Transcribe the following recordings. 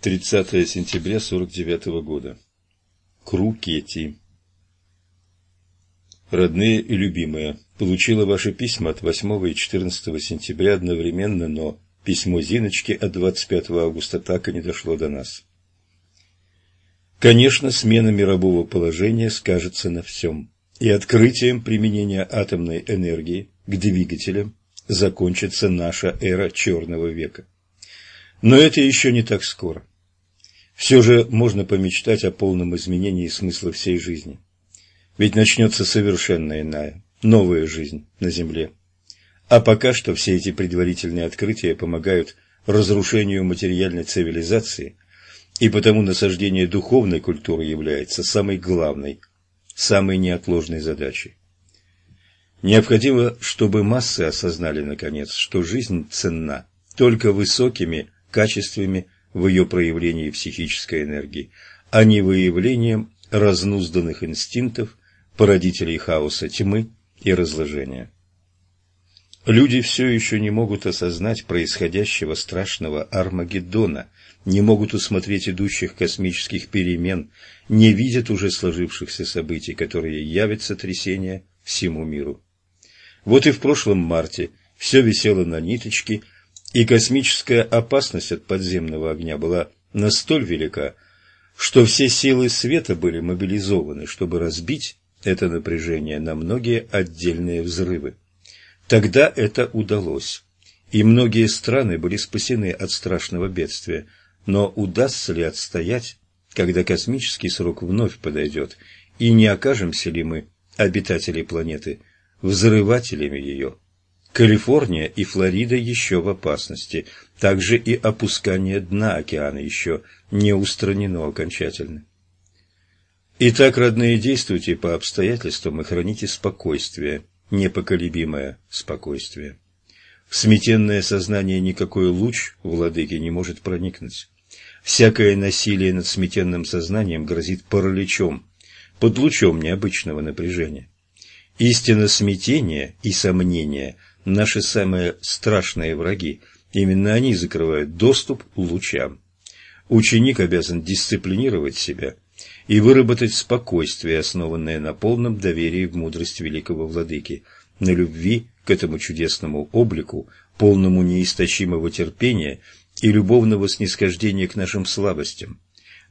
30 сентября 49 года. Крукети. Родные и любимые, получила ваши письма от 8 и 14 сентября одновременно, но письмо Зиночки от 25 августа так и не дошло до нас. Конечно, смена мирового положения скажется на всем, и открытием применения атомной энергии к двигателям закончится наша эра черного века. Но это еще не так скоро. Все же можно помечтать о полном изменении смысла всей жизни. Ведь начнется совершенно иная, новая жизнь на Земле. А пока что все эти предварительные открытия помогают разрушению материальной цивилизации, и потому насаждение духовной культуры является самой главной, самой неотложной задачей. Необходимо, чтобы массы осознали, наконец, что жизнь ценна только высокими качествами в ее проявлении психической энергии, а не выявлением разнузданных инстинктов, породителей хаоса тьмы и разложения. Люди все еще не могут осознать происходящего страшного Армагеддона, не могут усмотреть идущих космических перемен, не видят уже сложившихся событий, которые явят сотрясение всему миру. Вот и в прошлом марте все висело на ниточке – и космическая опасность от подземного огня была настоль велика, что все силы света были мобилизованы, чтобы разбить это напряжение на многие отдельные взрывы. Тогда это удалось, и многие страны были спасены от страшного бедствия, но удастся ли отстоять, когда космический срок вновь подойдет, и не окажемся ли мы, обитатели планеты, взрывателями ее? Калифорния и Флорида еще в опасности. Также и опускание дна океана еще не устранено окончательно. Итак, родные, действуйте по обстоятельствам и храните спокойствие, непоколебимое спокойствие. В сметенное сознание никакой луч владыки не может проникнуть. Всякое насилие над сметенным сознанием грозит параличом, под лучом необычного напряжения. Истина смятения и сомнения – наши самые страшные враги. Именно они закрывают доступ лучам. Ученик обязан дисциплинировать себя и выработать спокойствие, основанное на полном доверии в мудрость великого владыки, на любви к этому чудесному облику, полному неистощимого терпения и любовного снисхождения к нашим слабостям.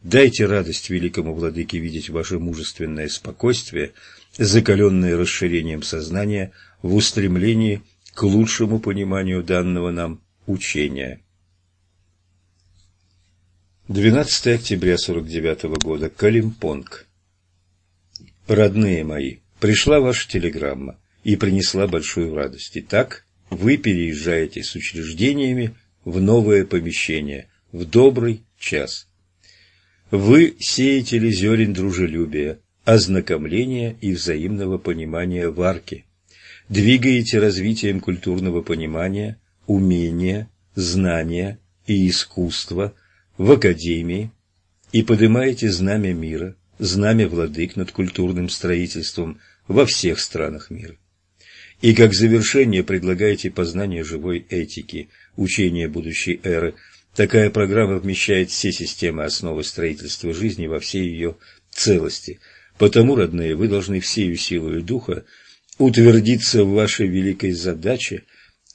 Дайте радость великому владыке видеть ваше мужественное спокойствие, закаленное расширением сознания в устремлении к лучшему пониманию данного нам учения. 12 октября 49 года. Калимпонг. Родные мои, пришла ваша телеграмма и принесла большую радость. Итак, вы переезжаете с учреждениями в новое помещение, в добрый час. Вы сеятели зерен дружелюбия, ознакомления и взаимного понимания в арке двигаете развитием культурного понимания, умения, знания и искусства в академии и поднимаете знамя мира, знамя владык над культурным строительством во всех странах мира. И как завершение предлагаете познание живой этики, учение будущей эры. Такая программа вмещает все системы основы строительства жизни во всей ее целости. Потому, родные, вы должны всею силой духа утвердиться в вашей великой задаче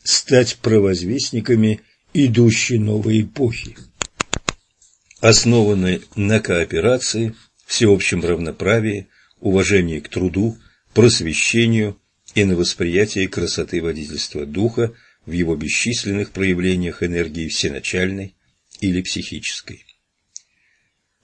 стать провозвестниками идущей новой эпохи, основанной на кооперации, всеобщем равноправии, уважении к труду, просвещению и на восприятии красоты водительства духа в его бесчисленных проявлениях энергии всеначальной или психической.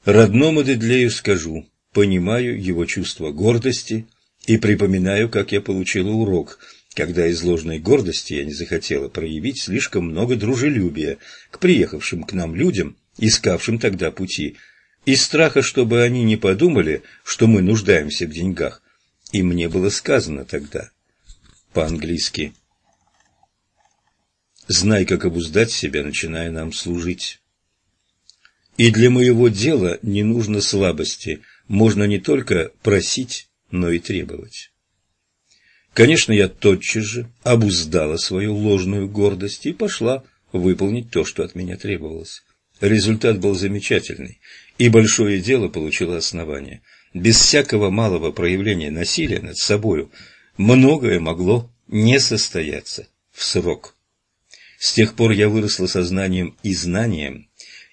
Родному Дедлею скажу, понимаю его чувство гордости – и припоминаю, как я получила урок, когда из ложной гордости я не захотела проявить слишком много дружелюбия к приехавшим к нам людям, искавшим тогда пути, из страха, чтобы они не подумали, что мы нуждаемся в деньгах. И мне было сказано тогда, по-английски, «Знай, как обуздать себя, начиная нам служить». И для моего дела не нужно слабости, можно не только просить, но и требовать. Конечно, я тотчас же обуздала свою ложную гордость и пошла выполнить то, что от меня требовалось. Результат был замечательный, и большое дело получило основание. Без всякого малого проявления насилия над собою многое могло не состояться в срок. С тех пор я выросла сознанием и знанием,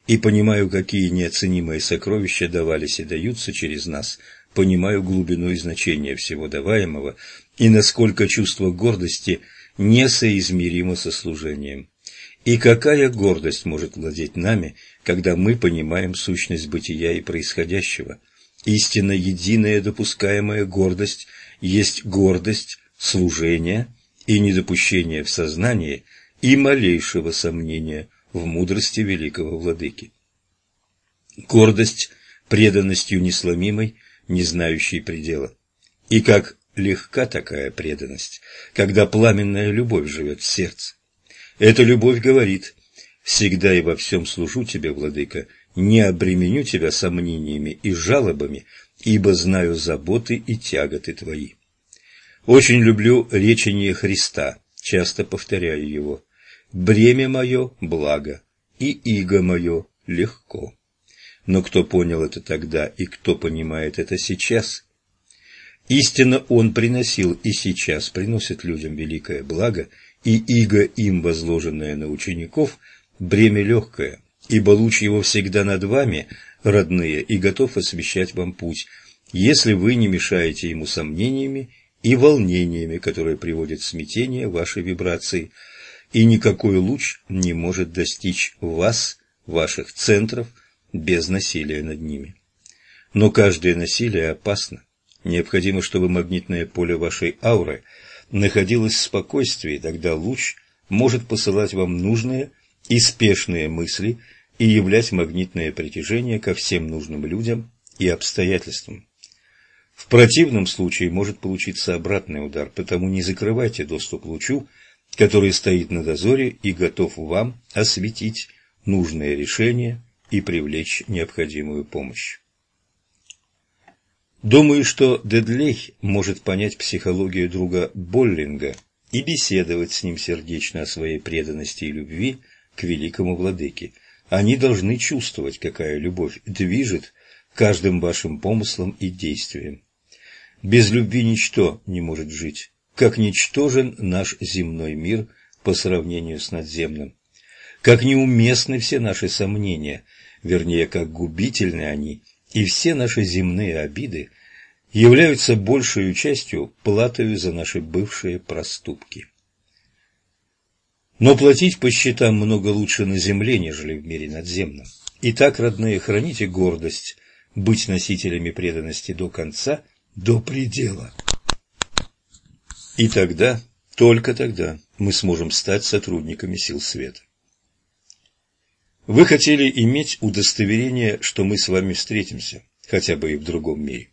и понимаю, какие неоценимые сокровища давались и даются через нас, понимаю глубину и значение всего даваемого, и насколько чувство гордости несоизмеримо со служением. И какая гордость может владеть нами, когда мы понимаем сущность бытия и происходящего? Истинно единая допускаемая гордость есть гордость служения и недопущения в сознании и малейшего сомнения в мудрости великого владыки. Гордость преданностью несломимой, не знающей предела. И как легка такая преданность, когда пламенная любовь живет в сердце. Эта любовь говорит «Всегда и во всем служу тебе, владыка, не обременю тебя сомнениями и жалобами, ибо знаю заботы и тяготы твои». Очень люблю речение Христа, часто повторяю его. «Бремя мое – благо, и иго мое – легко». Но кто понял это тогда и кто понимает это сейчас? Истинно Он приносил и сейчас приносит людям великое благо – и иго им возложенное на учеников, бремя легкое, ибо луч его всегда над вами, родные, и готов освещать вам путь, если вы не мешаете ему сомнениями и волнениями, которые приводят в смятение вашей вибрации, и никакой луч не может достичь вас, ваших центров, без насилия над ними. Но каждое насилие опасно. Необходимо, чтобы магнитное поле вашей ауры – находилась в спокойствии, тогда луч может посылать вам нужные и спешные мысли и являть магнитное притяжение ко всем нужным людям и обстоятельствам. В противном случае может получиться обратный удар, потому не закрывайте доступ лучу, который стоит на дозоре и готов вам осветить нужное решение и привлечь необходимую помощь. Думаю, что Дедлей может понять психологию друга Боллинга и беседовать с ним сердечно о своей преданности и любви к великому владыке. Они должны чувствовать, какая любовь движет каждым вашим помыслом и действием. Без любви ничто не может жить, как ничтожен наш земной мир по сравнению с надземным. Как неуместны все наши сомнения, вернее, как губительны они – и все наши земные обиды являются большей частью платой за наши бывшие проступки. Но платить по счетам много лучше на земле, нежели в мире надземном. Итак, родные, храните гордость, быть носителями преданности до конца, до предела. И тогда, только тогда, мы сможем стать сотрудниками сил света. Вы хотели иметь удостоверение, что мы с вами встретимся, хотя бы и в другом мире.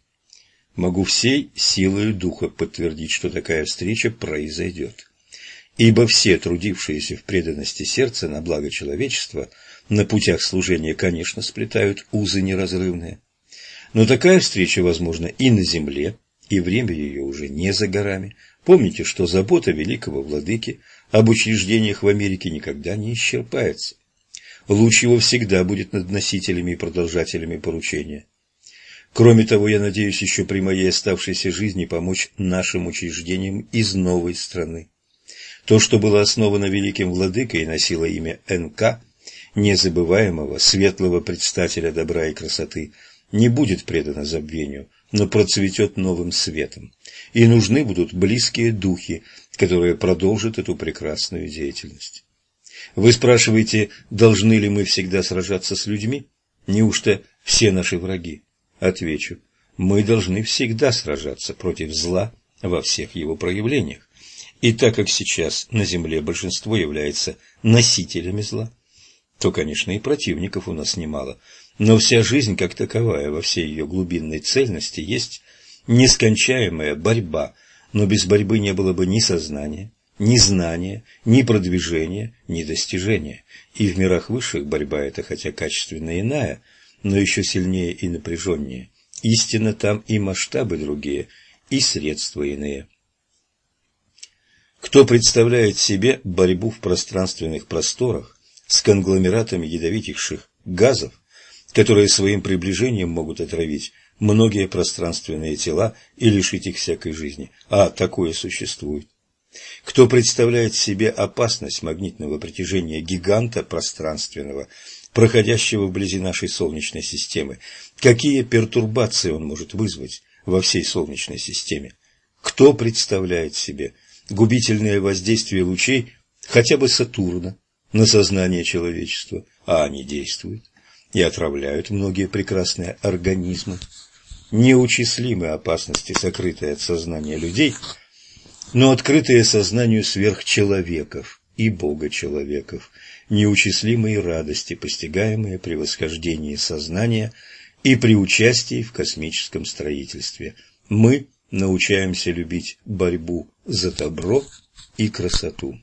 Могу всей силой духа подтвердить, что такая встреча произойдет. Ибо все трудившиеся в преданности сердца на благо человечества на путях служения, конечно, сплетают узы неразрывные. Но такая встреча возможна и на земле, и время ее уже не за горами. Помните, что забота великого владыки об учреждениях в Америке никогда не исчерпается. Луч его всегда будет над носителями и продолжателями поручения. Кроме того, я надеюсь еще при моей оставшейся жизни помочь нашим учреждениям из новой страны. То, что было основано великим владыкой и носило имя НК, незабываемого, светлого предстателя добра и красоты, не будет предано забвению, но процветет новым светом. И нужны будут близкие духи, которые продолжат эту прекрасную деятельность. Вы спрашиваете, должны ли мы всегда сражаться с людьми? Неужто все наши враги? Отвечу, мы должны всегда сражаться против зла во всех его проявлениях. И так как сейчас на Земле большинство является носителями зла, то, конечно, и противников у нас немало. Но вся жизнь как таковая во всей ее глубинной цельности есть нескончаемая борьба, но без борьбы не было бы ни сознания, ни знания, ни продвижения, ни достижения. И в мирах высших борьба эта, хотя качественно иная, но еще сильнее и напряженнее. Истинно там и масштабы другие, и средства иные. Кто представляет себе борьбу в пространственных просторах с конгломератами ядовитейших газов, которые своим приближением могут отравить многие пространственные тела и лишить их всякой жизни. А такое существует. Кто представляет себе опасность магнитного притяжения гиганта пространственного, проходящего вблизи нашей Солнечной системы, какие пертурбации он может вызвать во всей Солнечной системе? Кто представляет себе губительное воздействие лучей хотя бы Сатурна на сознание человечества, а они действуют и отравляют многие прекрасные организмы? Неучислимые опасности, сокрытые от сознания людей – но открытые сознанию сверхчеловеков и богочеловеков, неучислимые радости, постигаемые при восхождении сознания и при участии в космическом строительстве. Мы научаемся любить борьбу за добро и красоту.